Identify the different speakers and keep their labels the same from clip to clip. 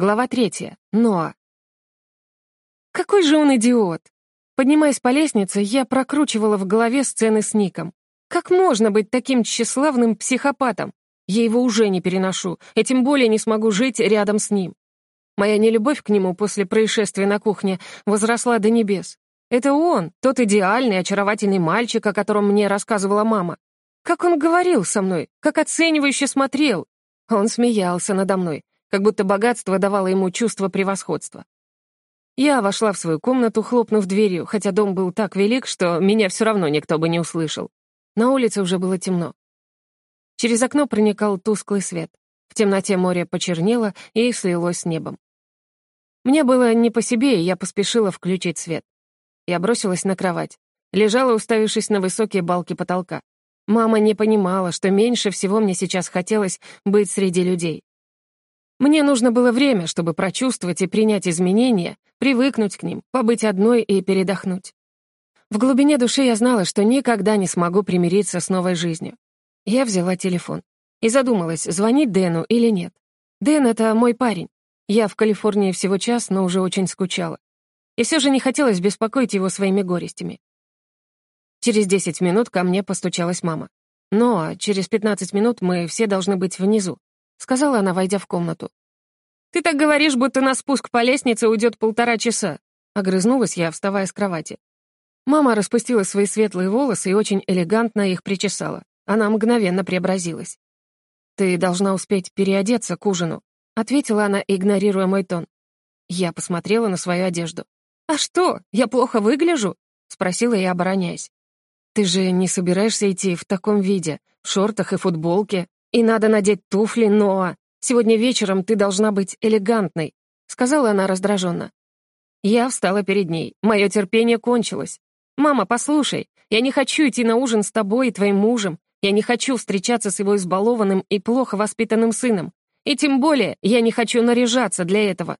Speaker 1: Глава третья. Ноа. Какой же он идиот! Поднимаясь по лестнице, я прокручивала в голове сцены с Ником. Как можно быть таким тщеславным психопатом? Я его уже не переношу, и тем более не смогу жить рядом с ним. Моя нелюбовь к нему после происшествия на кухне возросла до небес. Это он, тот идеальный, очаровательный мальчик, о котором мне рассказывала мама. Как он говорил со мной, как оценивающе смотрел. Он смеялся надо мной, как будто богатство давало ему чувство превосходства. Я вошла в свою комнату, хлопнув дверью, хотя дом был так велик, что меня все равно никто бы не услышал. На улице уже было темно. Через окно проникал тусклый свет. В темноте море почернело и слилось с небом. Мне было не по себе, и я поспешила включить свет. Я бросилась на кровать. Лежала, уставившись на высокие балки потолка. Мама не понимала, что меньше всего мне сейчас хотелось быть среди людей. Мне нужно было время, чтобы прочувствовать и принять изменения, привыкнуть к ним, побыть одной и передохнуть. В глубине души я знала, что никогда не смогу примириться с новой жизнью. Я взяла телефон и задумалась, звонить Дэну или нет. Дэн — это мой парень. Я в Калифорнии всего час, но уже очень скучала. И все же не хотелось беспокоить его своими горестями. Через 10 минут ко мне постучалась мама. Но через 15 минут мы все должны быть внизу. — сказала она, войдя в комнату. «Ты так говоришь, будто на спуск по лестнице уйдет полтора часа», — огрызнулась я, вставая с кровати. Мама распустила свои светлые волосы и очень элегантно их причесала. Она мгновенно преобразилась. «Ты должна успеть переодеться к ужину», — ответила она, игнорируя мой тон. Я посмотрела на свою одежду. «А что, я плохо выгляжу?» — спросила я, обороняясь. «Ты же не собираешься идти в таком виде, в шортах и футболке?» «И надо надеть туфли, Ноа. Сегодня вечером ты должна быть элегантной», — сказала она раздраженно. Я встала перед ней. Мое терпение кончилось. «Мама, послушай, я не хочу идти на ужин с тобой и твоим мужем. Я не хочу встречаться с его избалованным и плохо воспитанным сыном. И тем более я не хочу наряжаться для этого.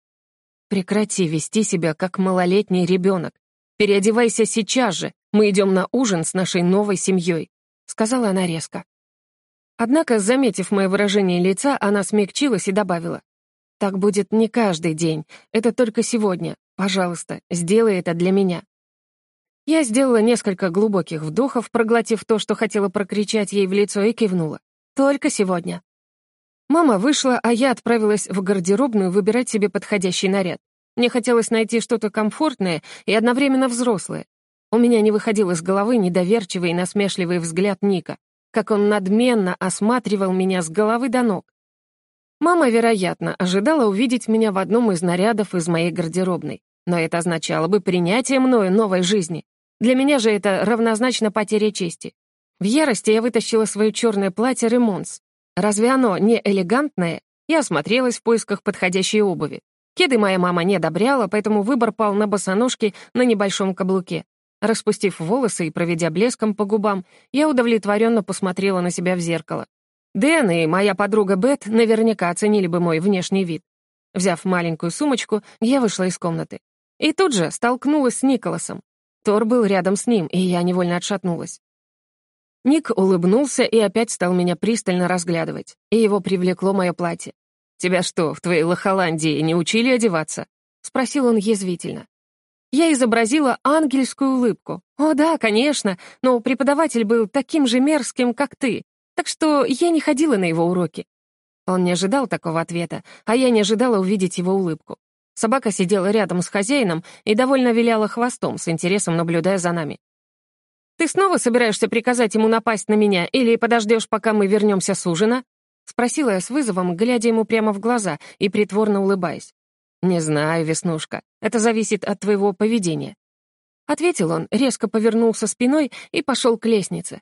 Speaker 1: Прекрати вести себя как малолетний ребенок. Переодевайся сейчас же. Мы идем на ужин с нашей новой семьей», — сказала она резко. Однако, заметив мое выражение лица, она смягчилась и добавила. «Так будет не каждый день. Это только сегодня. Пожалуйста, сделай это для меня». Я сделала несколько глубоких вдохов, проглотив то, что хотела прокричать ей в лицо, и кивнула. «Только сегодня». Мама вышла, а я отправилась в гардеробную выбирать себе подходящий наряд. Мне хотелось найти что-то комфортное и одновременно взрослое. У меня не выходил из головы недоверчивый и насмешливый взгляд Ника как он надменно осматривал меня с головы до ног. Мама, вероятно, ожидала увидеть меня в одном из нарядов из моей гардеробной, но это означало бы принятие мною новой жизни. Для меня же это равнозначно потере чести. В ярости я вытащила свое черное платье «Ремонс». Разве оно не элегантное? Я осмотрелась в поисках подходящей обуви. Кеды моя мама не одобряла, поэтому выбор пал на босоножки на небольшом каблуке. Распустив волосы и проведя блеском по губам, я удовлетворенно посмотрела на себя в зеркало. Дэн и моя подруга Бет наверняка оценили бы мой внешний вид. Взяв маленькую сумочку, я вышла из комнаты. И тут же столкнулась с Николасом. Тор был рядом с ним, и я невольно отшатнулась. Ник улыбнулся и опять стал меня пристально разглядывать, и его привлекло мое платье. «Тебя что, в твоей Лохоландии не учили одеваться?» — спросил он язвительно. Я изобразила ангельскую улыбку. «О да, конечно, но преподаватель был таким же мерзким, как ты, так что я не ходила на его уроки». Он не ожидал такого ответа, а я не ожидала увидеть его улыбку. Собака сидела рядом с хозяином и довольно виляла хвостом, с интересом наблюдая за нами. «Ты снова собираешься приказать ему напасть на меня или подождешь, пока мы вернемся с ужина?» — спросила я с вызовом, глядя ему прямо в глаза и притворно улыбаясь. «Не знаю, Веснушка, это зависит от твоего поведения». Ответил он, резко повернулся спиной и пошел к лестнице.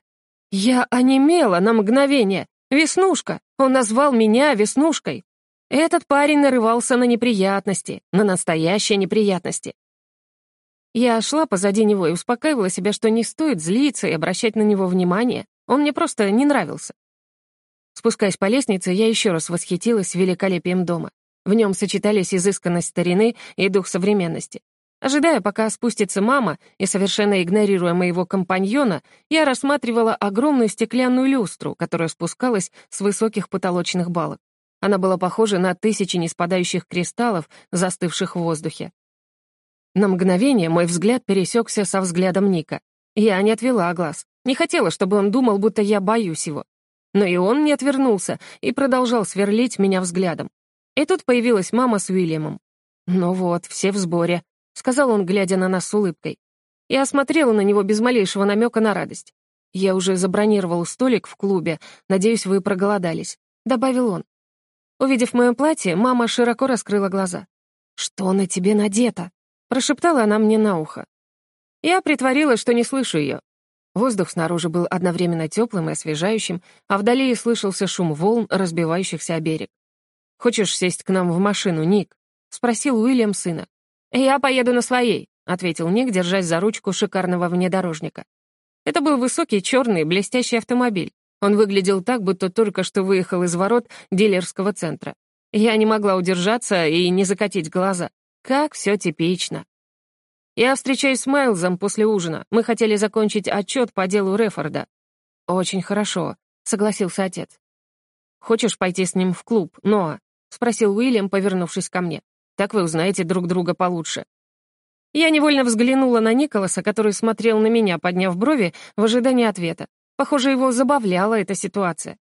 Speaker 1: Я онемела на мгновение. «Веснушка!» Он назвал меня Веснушкой. Этот парень нарывался на неприятности, на настоящие неприятности. Я шла позади него и успокаивала себя, что не стоит злиться и обращать на него внимание. Он мне просто не нравился. Спускаясь по лестнице, я еще раз восхитилась великолепием дома. В нем сочетались изысканность старины и дух современности. Ожидая, пока спустится мама, и совершенно игнорируя моего компаньона, я рассматривала огромную стеклянную люстру, которая спускалась с высоких потолочных балок. Она была похожа на тысячи неспадающих кристаллов, застывших в воздухе. На мгновение мой взгляд пересекся со взглядом Ника. Я не отвела глаз. Не хотела, чтобы он думал, будто я боюсь его. Но и он не отвернулся и продолжал сверлить меня взглядом. И тут появилась мама с Уильямом. «Ну вот, все в сборе», — сказал он, глядя на нас с улыбкой. Я смотрела на него без малейшего намека на радость. «Я уже забронировал столик в клубе. Надеюсь, вы проголодались», — добавил он. Увидев мое платье, мама широко раскрыла глаза. «Что на тебе надето?» — прошептала она мне на ухо. Я притворилась, что не слышу ее. Воздух снаружи был одновременно теплым и освежающим, а вдали слышался шум волн, разбивающихся о берег. «Хочешь сесть к нам в машину, Ник?» — спросил Уильям сына. «Я поеду на своей», — ответил Ник, держась за ручку шикарного внедорожника. Это был высокий, черный, блестящий автомобиль. Он выглядел так, будто только что выехал из ворот дилерского центра. Я не могла удержаться и не закатить глаза. Как все типично. Я встречаюсь с Майлзом после ужина. Мы хотели закончить отчет по делу Рефорда. Очень хорошо, согласился отец. Хочешь пойти с ним в клуб, Ноа? Спросил Уильям, повернувшись ко мне. Так вы узнаете друг друга получше. Я невольно взглянула на Николаса, который смотрел на меня, подняв брови в ожидании ответа. Похоже, его забавляла эта ситуация.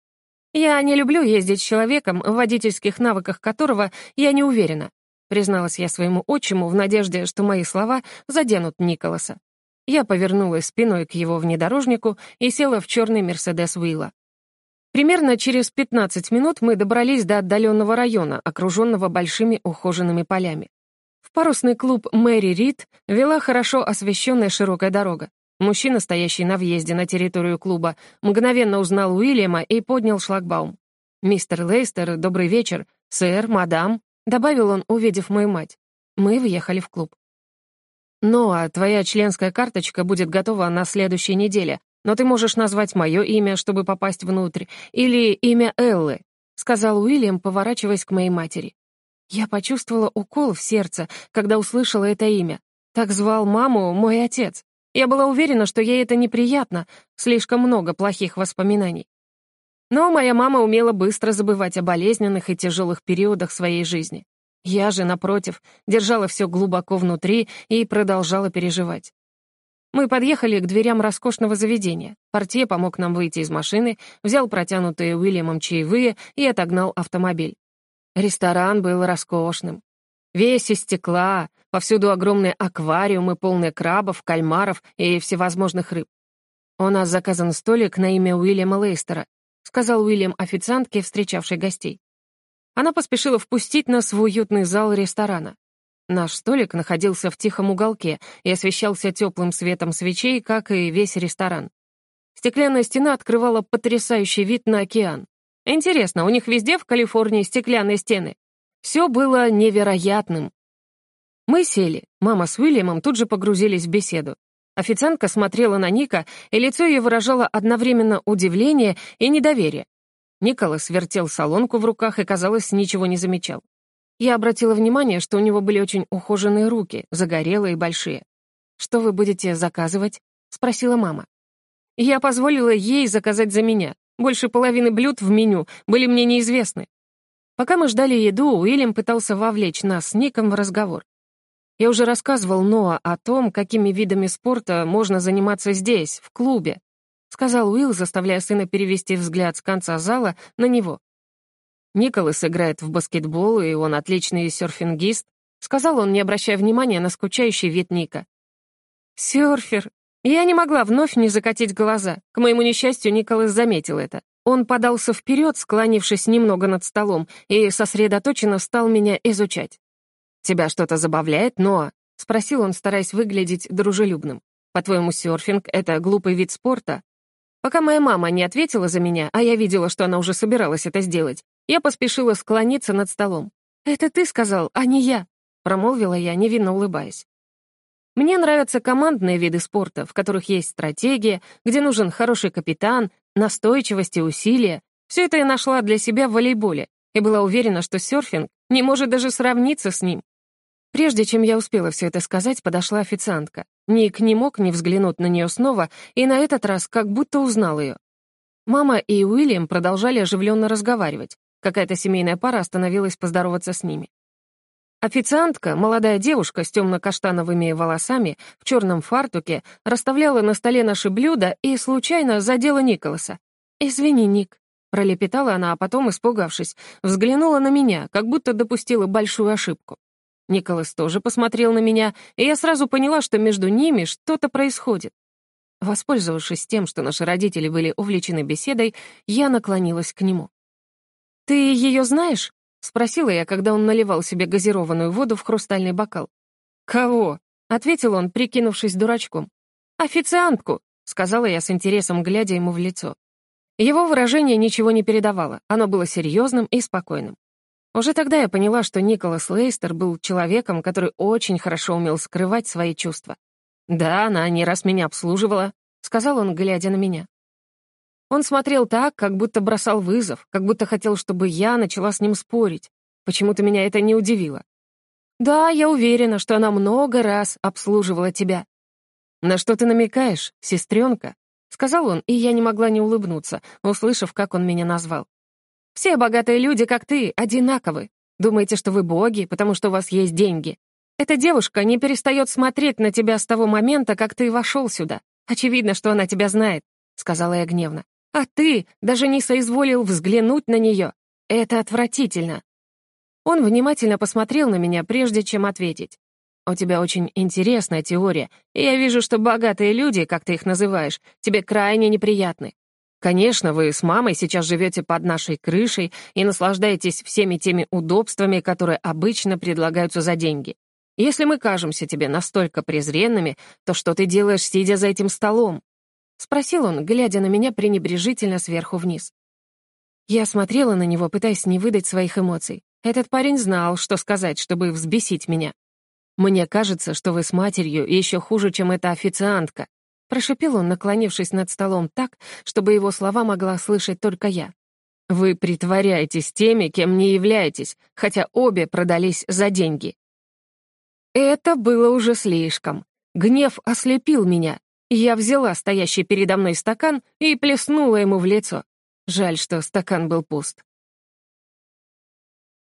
Speaker 1: «Я не люблю ездить с человеком, в водительских навыках которого я не уверена», призналась я своему отчиму в надежде, что мои слова заденут Николаса. Я повернулась спиной к его внедорожнику и села в черный «Мерседес Уилла». Примерно через 15 минут мы добрались до отдаленного района, окруженного большими ухоженными полями. В парусный клуб «Мэри Рид» вела хорошо освещенная широкая дорога. Мужчина, стоящий на въезде на территорию клуба, мгновенно узнал Уильяма и поднял шлагбаум. «Мистер Лейстер, добрый вечер. Сэр, мадам», — добавил он, увидев мою мать. Мы въехали в клуб. «Ну, а твоя членская карточка будет готова на следующей неделе, но ты можешь назвать мое имя, чтобы попасть внутрь, или имя Эллы», — сказал Уильям, поворачиваясь к моей матери. Я почувствовала укол в сердце, когда услышала это имя. Так звал маму мой отец. Я была уверена, что ей это неприятно, слишком много плохих воспоминаний. Но моя мама умела быстро забывать о болезненных и тяжелых периодах своей жизни. Я же, напротив, держала все глубоко внутри и продолжала переживать. Мы подъехали к дверям роскошного заведения. Портье помог нам выйти из машины, взял протянутые Уильямом чаевые и отогнал автомобиль. Ресторан был роскошным. Весь из стекла, повсюду огромные аквариумы, полные крабов, кальмаров и всевозможных рыб. «У нас заказан столик на имя Уильяма Лейстера», сказал Уильям официантке, встречавшей гостей. Она поспешила впустить нас в уютный зал ресторана. Наш столик находился в тихом уголке и освещался теплым светом свечей, как и весь ресторан. Стеклянная стена открывала потрясающий вид на океан. Интересно, у них везде в Калифорнии стеклянные стены? Все было невероятным. Мы сели, мама с Уильямом тут же погрузились в беседу. Официантка смотрела на Ника, и лицо ее выражало одновременно удивление и недоверие. Николас вертел солонку в руках и, казалось, ничего не замечал. Я обратила внимание, что у него были очень ухоженные руки, загорелые и большие. «Что вы будете заказывать?» — спросила мама. Я позволила ей заказать за меня. Больше половины блюд в меню были мне неизвестны. Пока мы ждали еду, Уильям пытался вовлечь нас с Ником в разговор. Я уже рассказывал Ноа о том, какими видами спорта можно заниматься здесь, в клубе, сказал Уилл, заставляя сына перевести взгляд с конца зала на него. Николас играет в баскетбол, и он отличный серфингист, сказал он, не обращая внимания на скучающий вид Ника. Серфер. Я не могла вновь не закатить глаза. К моему несчастью, Николас заметил это. Он подался вперед, склонившись немного над столом, и сосредоточенно стал меня изучать. «Тебя что-то забавляет, Ноа?» — спросил он, стараясь выглядеть дружелюбным. «По-твоему, серфинг — это глупый вид спорта?» Пока моя мама не ответила за меня, а я видела, что она уже собиралась это сделать, я поспешила склониться над столом. «Это ты сказал, а не я», — промолвила я, невинно улыбаясь. Мне нравятся командные виды спорта, в которых есть стратегия, где нужен хороший капитан, настойчивость и усилия. Все это я нашла для себя в волейболе и была уверена, что серфинг не может даже сравниться с ним. Прежде чем я успела все это сказать, подошла официантка. Ник не мог не взглянуть на нее снова, и на этот раз как будто узнал ее. Мама и Уильям продолжали оживленно разговаривать. Какая-то семейная пара остановилась поздороваться с ними. Официантка, молодая девушка с темно-каштановыми волосами, в черном фартуке, расставляла на столе наши блюда и случайно задела Николаса. «Извини, Ник», — пролепетала она, а потом, испугавшись, взглянула на меня, как будто допустила большую ошибку. Николас тоже посмотрел на меня, и я сразу поняла, что между ними что-то происходит. Воспользовавшись тем, что наши родители были увлечены беседой, я наклонилась к нему. «Ты ее знаешь?» — спросила я, когда он наливал себе газированную воду в хрустальный бокал. «Кого?» — ответил он, прикинувшись дурачком. «Официантку», — сказала я с интересом, глядя ему в лицо. Его выражение ничего не передавало, оно было серьезным и спокойным. Уже тогда я поняла, что Николас Лейстер был человеком, который очень хорошо умел скрывать свои чувства. «Да, она не раз меня обслуживала», — сказал он, глядя на меня. Он смотрел так, как будто бросал вызов, как будто хотел, чтобы я начала с ним спорить. Почему-то меня это не удивило. «Да, я уверена, что она много раз обслуживала тебя». «На что ты намекаешь, сестренка?» — сказал он, и я не могла не улыбнуться, услышав, как он меня назвал. «Все богатые люди, как ты, одинаковы. Думаете, что вы боги, потому что у вас есть деньги. Эта девушка не перестает смотреть на тебя с того момента, как ты вошел сюда. Очевидно, что она тебя знает», — сказала я гневно. А ты даже не соизволил взглянуть на нее. Это отвратительно. Он внимательно посмотрел на меня, прежде чем ответить. «У тебя очень интересная теория, и я вижу, что богатые люди, как ты их называешь, тебе крайне неприятны. Конечно, вы с мамой сейчас живете под нашей крышей и наслаждаетесь всеми теми удобствами, которые обычно предлагаются за деньги. Если мы кажемся тебе настолько презренными, то что ты делаешь, сидя за этим столом? — спросил он, глядя на меня пренебрежительно сверху вниз. Я смотрела на него, пытаясь не выдать своих эмоций. Этот парень знал, что сказать, чтобы взбесить меня. «Мне кажется, что вы с матерью еще хуже, чем эта официантка», прошипел он, наклонившись над столом так, чтобы его слова могла слышать только я. «Вы притворяетесь теми, кем не являетесь, хотя обе продались за деньги». Это было уже слишком. Гнев ослепил меня, я взяла стоящий передо мной стакан и плеснула ему в лицо. Жаль, что стакан был пуст.